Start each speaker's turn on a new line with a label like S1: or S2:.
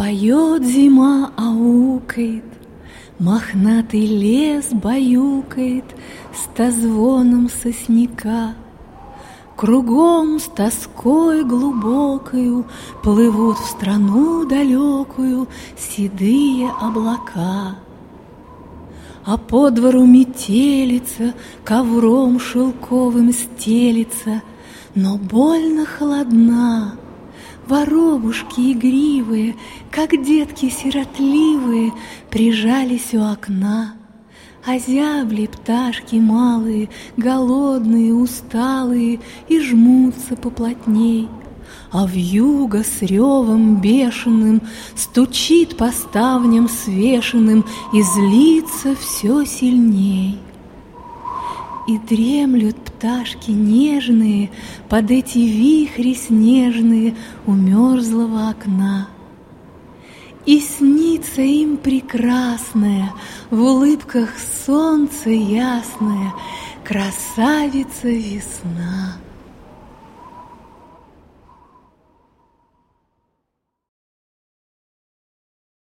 S1: Поет зима, аукает, Мохнатый лес баюкает С тозвоном сосняка. Кругом с тоской глубокою Плывут в страну далекую Седые облака. А по двору метелица, ковром шелковым стелится, Но больно холодна. Воробушки игривые, как детки сиротливые, Прижались у окна. А зябли пташки малые, голодные, усталые, И жмутся поплотней — а в юго с ревом бешеным Стучит по ставням свешенным И злится все сильней. И дремлют пташки нежные Под эти вихри снежные У мерзлого окна. И снится им прекрасная, В улыбках солнце ясное, Красавица весна.